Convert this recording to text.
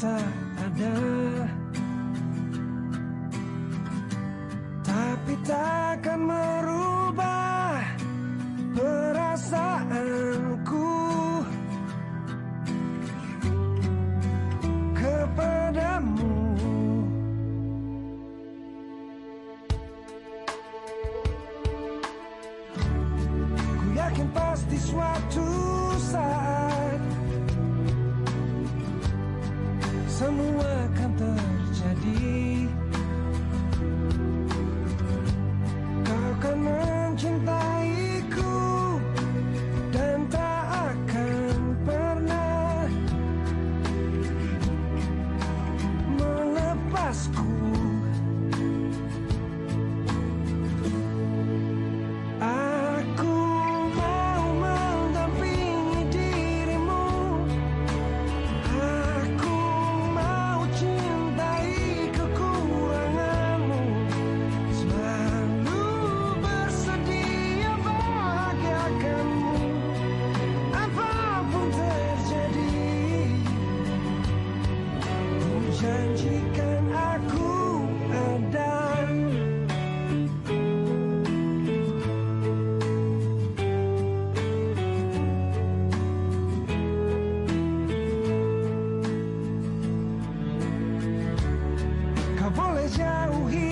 tak ada. Tapi takkan merubah perasaanku. Kepadamu. Ku yakin pasti suatu school. seja o rio.